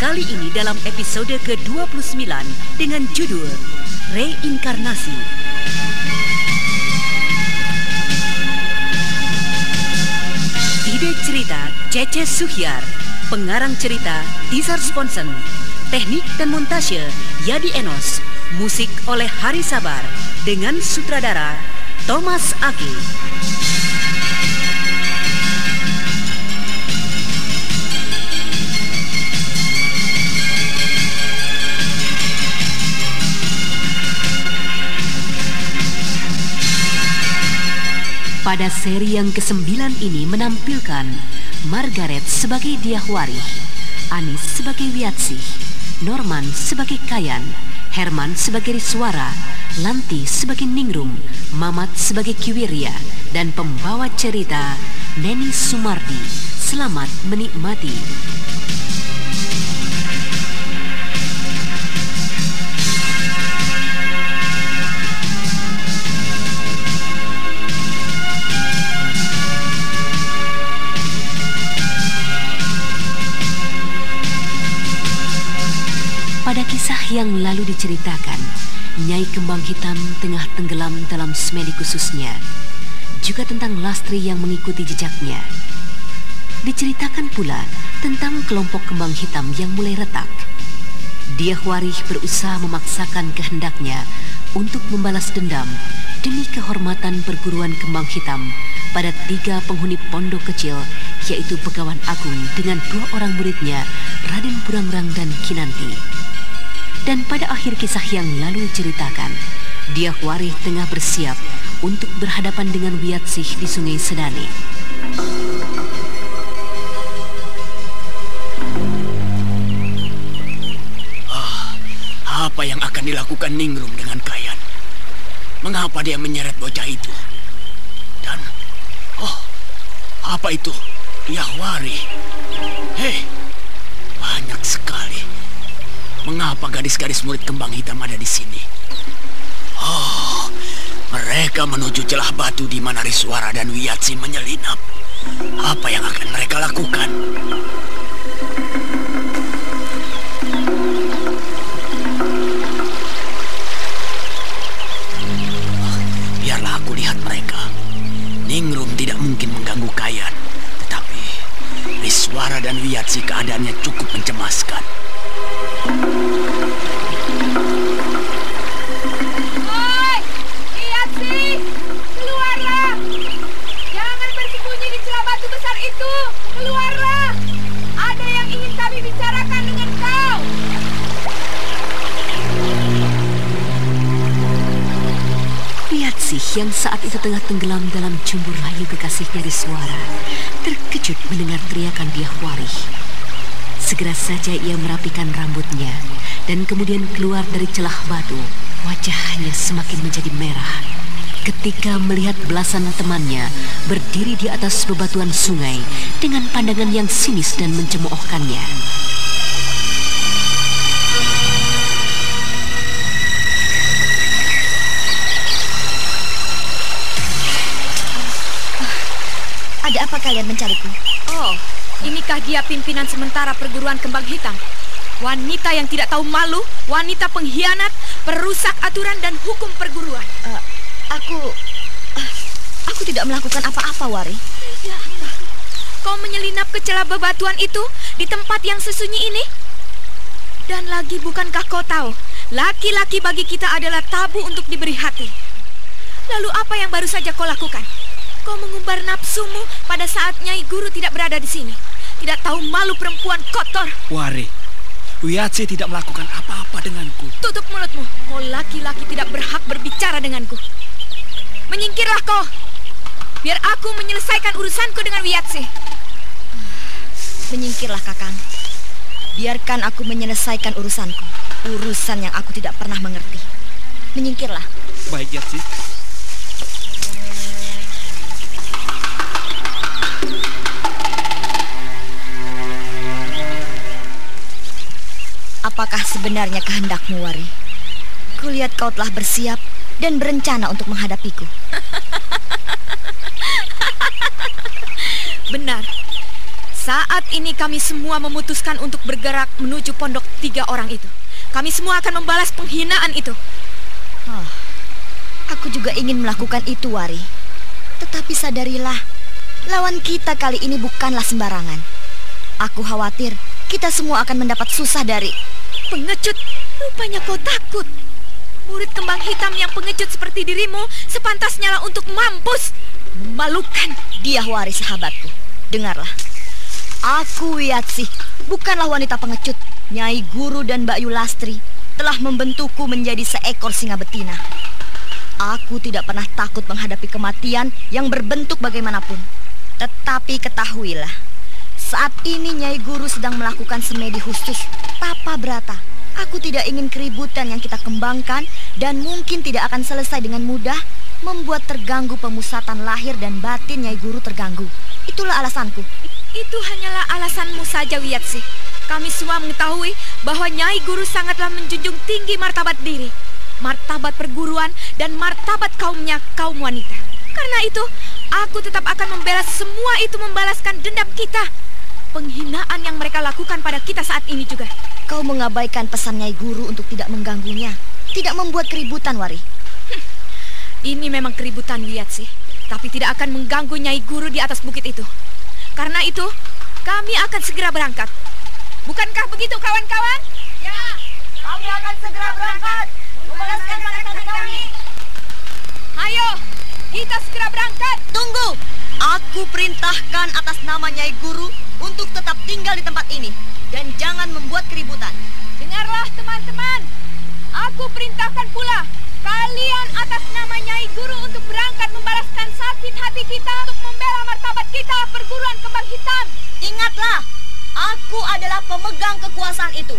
kali ini dalam episode ke-29 dengan judul Reinkarnasi. Ide cerita Cece Suhyar, pengarang cerita Tizar Sponsen, teknik dan montase Yadi Enos, musik oleh Hari Sabar dengan sutradara Thomas Aki. Pada seri yang kesembilan ini menampilkan Margaret sebagai Diahwari, Anis sebagai Wiatsih, Norman sebagai Kayan, Herman sebagai Riswara, Lanti sebagai Ningrum, Mamat sebagai Kiwiria, dan pembawa cerita Neni Sumardi. Selamat menikmati. Kembang Hitam tengah tenggelam dalam semedi khususnya, juga tentang Lastri yang mengikuti jejaknya. Diceritakan pula tentang kelompok kembang hitam yang mulai retak. Diahwarih berusaha memaksakan kehendaknya untuk membalas dendam demi kehormatan perguruan kembang hitam pada tiga penghuni pondok kecil yaitu Pegawan Agung dengan dua orang muridnya Raden Burangrang dan Kinanti. Dan pada akhir kisah yang lalu diceritakan, Diahwarih tengah bersiap untuk berhadapan dengan Wiatsih di Sungai Sedane. Apa yang akan dilakukan Ningrum dengan Kayan? Mengapa dia menyeret bocah itu? Dan, oh, apa itu? Yahwari. Hei, Mengapa gadis-gadis murid kembang hitam ada di sini? Oh, mereka menuju celah batu di mana Riswara dan Wiyatsi menyelinap. Apa yang akan mereka lakukan? Biarlah aku lihat mereka. Ningrum tidak mungkin mengganggu Kayan. Tetapi Riswara dan Wiyatsi keadaannya cukup mencemaskan. Yang saat itu tengah tenggelam dalam cumbur layu kekasihnya Riswara terkejut mendengar teriakan Diahwarih. Segera saja ia merapikan rambutnya dan kemudian keluar dari celah batu. Wajahnya semakin menjadi merah ketika melihat belasan temannya berdiri di atas bebatuan sungai dengan pandangan yang sinis dan mencemoohkannya. Ada apa kalian mencariku? Oh, inikah dia pimpinan sementara perguruan kembang hitam? Wanita yang tidak tahu malu, wanita pengkhianat, perusak aturan dan hukum perguruan. Eh, aku... eh, aku tidak melakukan apa-apa, Wari. Ya Allah. Kau menyelinap ke celah bebatuan itu di tempat yang sesunyi ini? Dan lagi bukankah kau tahu, laki-laki bagi kita adalah tabu untuk diberi hati. Lalu apa yang baru saja kau lakukan? Kau mengumbar nafsumu pada saat Nyai Guru tidak berada di sini. Tidak tahu malu perempuan kotor. Wari, Wiyatsi tidak melakukan apa-apa denganku. Tutup mulutmu. Kau laki-laki tidak berhak berbicara denganku. Menyingkirlah kau. Biar aku menyelesaikan urusanku dengan Wiyatsi. Menyingkirlah, Kakang. Biarkan aku menyelesaikan urusanku. Urusan yang aku tidak pernah mengerti. Menyingkirlah. Baik, Yatsi. Apakah sebenarnya kehendakmu, Wari? Kulihat kau telah bersiap dan berencana untuk menghadapiku. Benar. Saat ini kami semua memutuskan untuk bergerak menuju pondok tiga orang itu. Kami semua akan membalas penghinaan itu. Oh, aku juga ingin melakukan itu, Wari. Tetapi sadarilah, lawan kita kali ini bukanlah sembarangan. Aku khawatir kita semua akan mendapat susah dari... Pengecut, rupanya kau takut. Murid kembang hitam yang pengecut seperti dirimu sepantasnya lah untuk mampus. Memalukan. Dia Wari sahabatku. Dengarlah. Aku Wiyatsih, bukanlah wanita pengecut. Nyai Guru dan Mbak Yulastri telah membentukku menjadi seekor singa betina. Aku tidak pernah takut menghadapi kematian yang berbentuk bagaimanapun. Tetapi ketahuilah, saat ini Nyai Guru sedang melakukan semedi khusus, Tapa Brata. Aku tidak ingin keributan yang kita kembangkan dan mungkin tidak akan selesai dengan mudah membuat terganggu pemusatan lahir dan batin Nyai Guru terganggu. Itulah alasanku. Itu hanyalah alasanmu saja, Wiyatsi. Kami semua mengetahui bahwa Nyai Guru sangatlah menjunjung tinggi martabat diri, martabat perguruan, dan martabat kaumnya kaum wanita. Karena itu, aku tetap akan membela semua itu membalaskan dendam kita penghinaan yang mereka lakukan pada kita saat ini juga. Kau mengabaikan pesan Nyai Guru untuk tidak mengganggunya. Tidak membuat keributan, Wari. Hm, ini memang keributan lihat sih. Tapi tidak akan mengganggu Nyai Guru di atas bukit itu. Karena itu, kami akan segera berangkat. Bukankah begitu, kawan-kawan? Ya, kami akan segera berangkat. Membalaskan sakit kami. Ayo, kita segera berangkat. Tunggu. Aku perintahkan atas nama Nyai Guru untuk tetap tinggal di tempat ini dan jangan membuat keributan. Dengarlah teman-teman, aku perintahkan pula kalian atas nama Nyai Guru untuk berangkat membalaskan sakit hati kita untuk membela martabat kita perguruan kembang hitam. Ingatlah, aku adalah pemegang kekuasaan itu.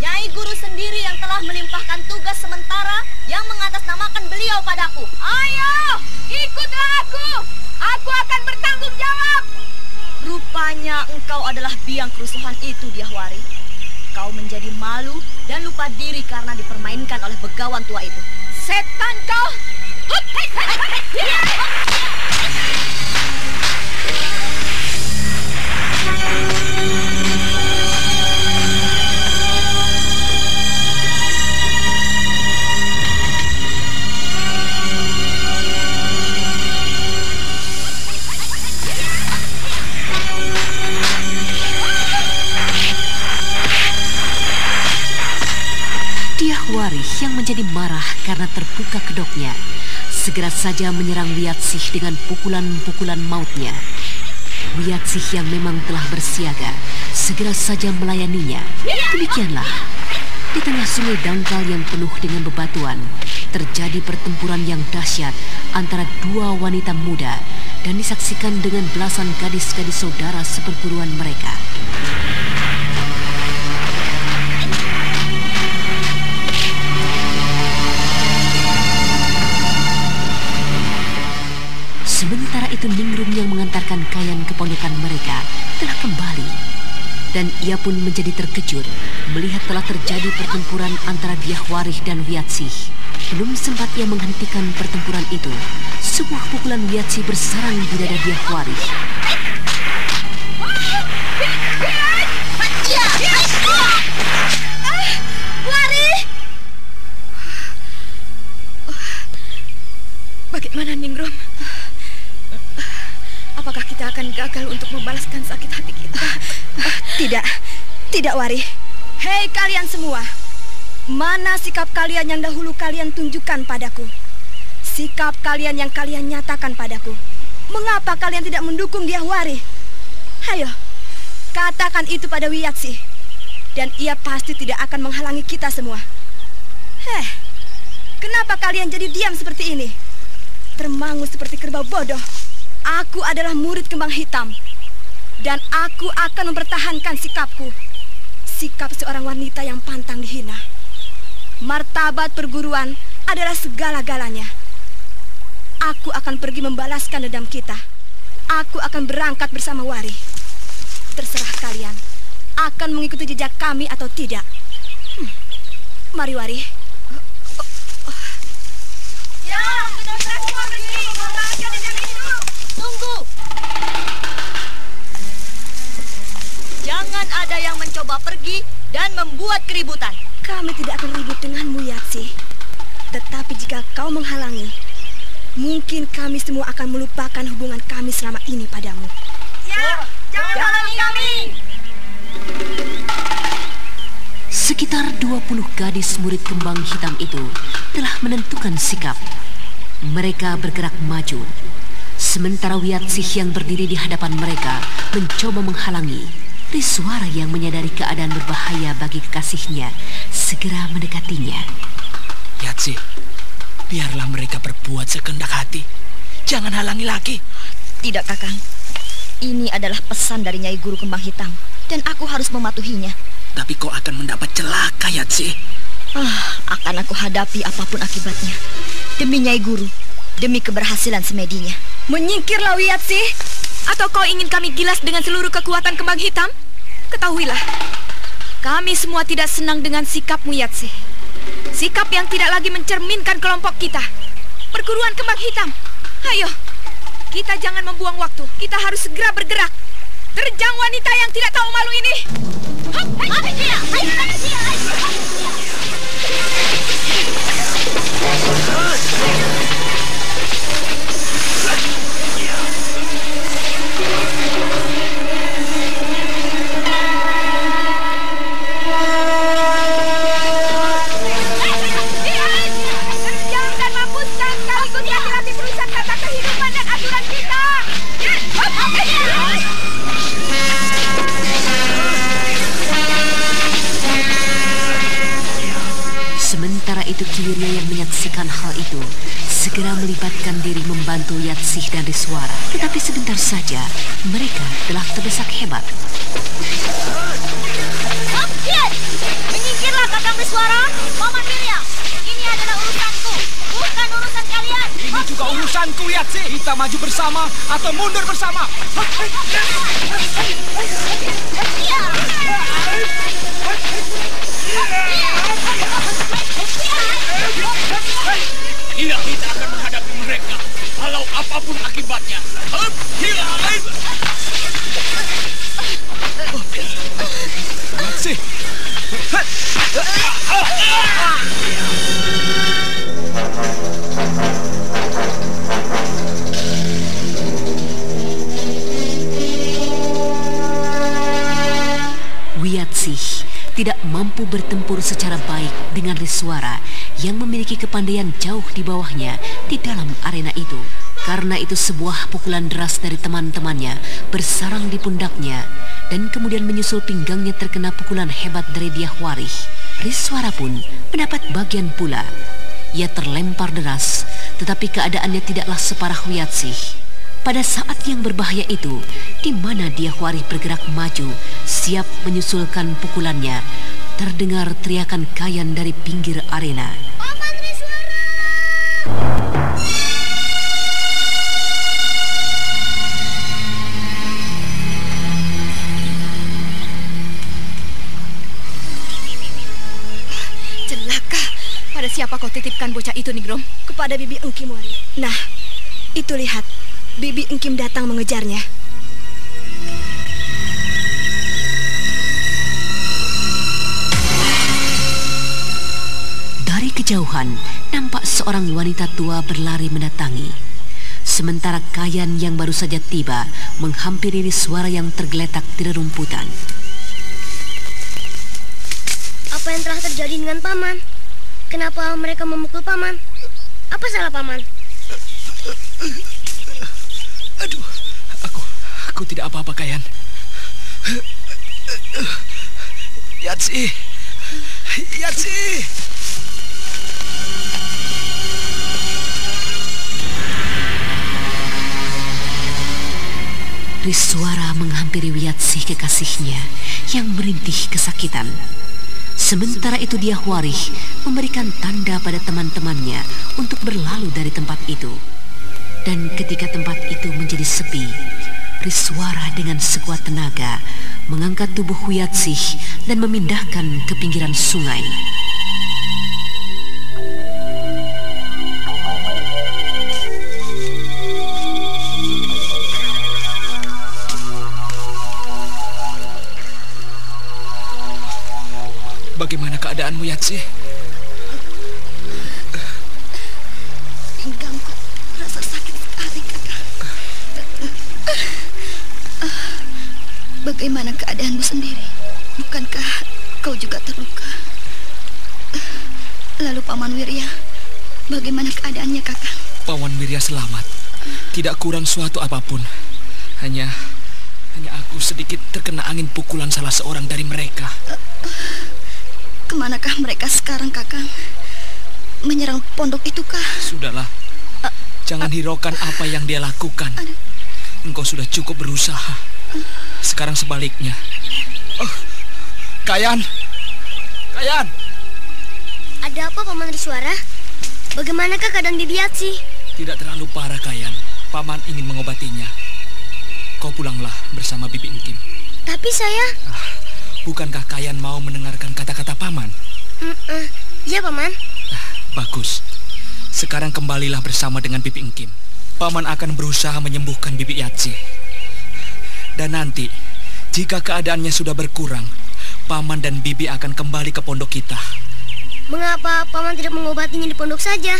Nyai Guru sendiri yang telah melimpahkan tugas sementara yang mengatasnamakan beliau padaku. Ayo, ikutlah aku. Aku akan bertanggung jawab. Rupanya engkau adalah biang kerusuhan itu, Diahwari. Kau menjadi malu dan lupa diri karena dipermainkan oleh begawan tua itu. Setan kau! Yang menjadi marah karena terbuka kedoknya, segera saja menyerang Wiyatsih dengan pukulan-pukulan mautnya. Wiyatsih yang memang telah bersiaga, segera saja melayaninya. Demikianlah, di tengah sungai dangkal yang penuh dengan bebatuan, terjadi pertempuran yang dahsyat antara dua wanita muda dan disaksikan dengan belasan gadis-gadis saudara seperguruan mereka. Ningrum yang mengantarkan Kayan ke pondokan mereka telah kembali. Dan ia pun menjadi terkejut melihat telah terjadi pertempuran antara Biahwarih dan Wiatsih. Belum sempat ia menghentikan pertempuran itu, sebuah pukulan Wiatsih bersarang di dada Biahwarih. Gagal untuk membalaskan sakit hati kita? Uh, tidak, tidak Wari. Hei kalian semua, mana sikap kalian yang dahulu kalian tunjukkan padaku? Sikap kalian yang kalian nyatakan padaku. Mengapa kalian tidak mendukung dia Wari? Hayo, katakan itu pada Wiyatsi. Dan ia pasti tidak akan menghalangi kita semua. Heh, kenapa kalian jadi diam seperti ini? Termangu seperti kerbau bodoh. Aku adalah murid kembang hitam. Dan aku akan mempertahankan sikapku. sikap seorang wanita yang pantang dihina. Martabat perguruan adalah segala-galanya. Aku akan pergi membalaskan dendam kita. Aku akan berangkat bersama Wari. Terserah kalian akan mengikuti jejak kami atau tidak. Hmm. Mari Wari. Ya, kita semua pergi. Tunggu. Jangan ada yang mencoba pergi dan membuat keributan. Kami tidak akan ribut denganmu, Yatsi. Tetapi jika kau menghalangi, mungkin kami semua akan melupakan hubungan kami selama ini padamu. Ya, jangan halangi kami. Sekitar 20 gadis murid kembang hitam itu telah menentukan sikap. Mereka bergerak maju. Sementara Wiyatsih yang berdiri di hadapan mereka mencoba menghalangi. Riswara yang menyadari keadaan berbahaya bagi kekasihnya segera mendekatinya. Yatsi, biarlah mereka berbuat sekendak hati. Jangan halangi lagi. Tidak, Kakang. Ini adalah pesan dari Nyai Guru Kembang Hitam dan aku harus mematuhinya. Tapi kau akan mendapat celaka, Yatsi. Ah, akan aku hadapi apa pun akibatnya. Demi Nyai Guru, demi keberhasilan semedinya. Menyingkirlah Wiyatsi. Atau kau ingin kami gilas dengan seluruh kekuatan kembang hitam? Ketahuilah, kami semua tidak senang dengan sikapmu, Yatsi. Sikap yang tidak lagi mencerminkan kelompok kita. Perguruan kembang hitam. Ayo, kita jangan membuang waktu. Kita harus segera bergerak. Terjang wanita yang tidak tahu malu ini. Hup, hai, dia, hai, hai, dia, hai, hai, membantu Yatsih dan Riswara. Tetapi sebentar saja mereka telah terdesak hebat. Sampian! Menyingkirlah kakang Riswara, Paman Wirya. Ini adalah urusanku, bukan urusan kalian. Ini juga urusanku, Yatsih. Kita maju bersama atau mundur bersama. Ya. Iya, kita apa pun akibatnya. Hup, Masih. Wiyatsih tidak mampu bertempur secara baik dengan Riswara yang memiliki kepandaian jauh di bawahnya di dalam arena itu. Karena itu sebuah pukulan deras dari teman-temannya bersarang di pundaknya dan kemudian menyusul pinggangnya terkena pukulan hebat dari Diahwarih. Riswara pun mendapat bagian pula. Ia terlempar deras, tetapi keadaannya tidaklah separah Wiyatsih. Pada saat yang berbahaya itu, di mana dia Huari bergerak maju, siap menyusulkan pukulannya, terdengar teriakan Kayan dari pinggir arena. Paman Riswara! Titipkan bocah itu, Nigrom? Kepada Bibi Engki Wari. Nah, itu lihat. Bibi Engkim datang mengejarnya. Dari kejauhan, nampak seorang wanita tua berlari mendatangi. Sementara Kayan yang baru saja tiba menghampiri suara yang tergeletak di rerumputan. Apa yang telah terjadi dengan Paman? Kenapa mereka memukul Paman? Apa salah Paman? Aduh, aku aku tidak apa-apa, Kayan. Yatsi. Yatsi. Riswara menghampiri Wiyatsih kekasihnya yang merintih kesakitan. Sementara itu dia Warih memberikan tanda pada teman-temannya untuk berlalu dari tempat itu. Dan ketika tempat itu menjadi sepi, Riswara dengan sekuat tenaga mengangkat tubuh Wiyatsih dan memindahkan ke pinggiran sungai. Bagaimana keadaanmu, Yatsi? Pinggangku rasa sakit sekali, kakak. Bagaimana keadaanmu sendiri? Bukankah kau juga terluka? Lalu Paman Wirya, bagaimana keadaannya, kakak? Pawan Wirya selamat. Tidak kurang suatu apa pun. Hanya hanya aku sedikit terkena angin pukulan salah seorang dari mereka. Ke manakah mereka sekarang, Kakang? Menyerang pondok itu kah? Sudahlah. Jangan hiraukan apa yang dia lakukan. Engkau sudah cukup berusaha. Sekarang sebaliknya. Oh, Kayan. Kayan. Ada apa Paman Riswara? Bagaimanakah keadaan Bibi Yatsi? Tidak terlalu parah, Kayan. Paman ingin mengobatinya. Kau pulanglah bersama Bibi Engkim. Tapi saya... Ah, Bukankah Kayan mau mendengarkan kata-kata paman? Mm -mm. Iya, paman. Ah, bagus. Sekarang kembalilah bersama dengan Bibi Engkim. Paman akan berusaha menyembuhkan Bibi Yatsi. Dan nanti, jika keadaannya sudah berkurang, Paman dan Bibi akan kembali ke pondok kita. Mengapa Paman tidak mengobatinya di pondok saja?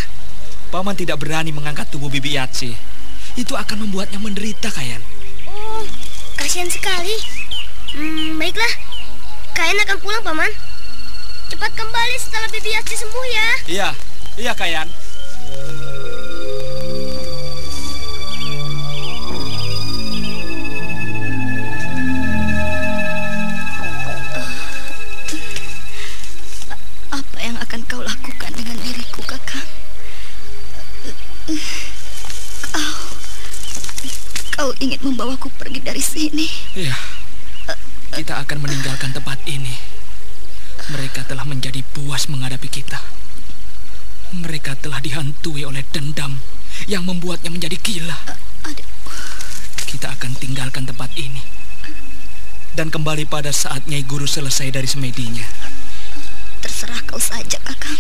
Paman tidak berani mengangkat tubuh Bibi Yatsi. Itu akan membuatnya menderita, Kayan. Oh, kasihan sekali. Hmm, baiklah. Kain akan pulang, Paman. Cepat kembali setelah Bibi Yasti sembuh ya. Iya, iya Kayan. Apa yang akan kau lakukan dengan diriku, Kakak? Kau... Kau ingin membawaku pergi dari sini? Iya. Kita akan meninggalkan tempat ini. Mereka telah menjadi puas menghadapi kita. Mereka telah dihantui oleh dendam yang membuatnya menjadi gila. Kita akan tinggalkan tempat ini. Dan kembali pada saat Nyai Guru selesai dari semedinya. Terserah kau saja, Kakang.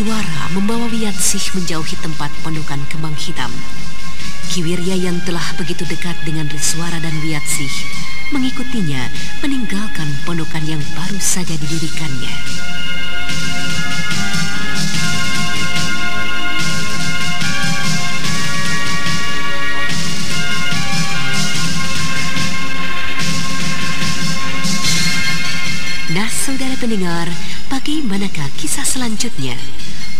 Suara membawa Wiyatsih menjauhi tempat pondokan kembang hitam. Kiwirya yang telah begitu dekat dengan Riswara dan Wiyatsih mengikutinya meninggalkan pondokan yang baru saja didirikannya. Nah, saudara pendengar, sebagai manakah kisah selanjutnya?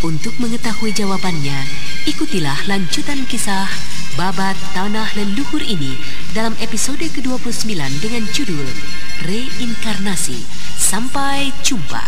Untuk mengetahui jawabannya, ikutilah lanjutan kisah Babat Tanah Leluhur ini dalam episode ke-29 dengan judul Reinkarnasi. Sampai jumpa.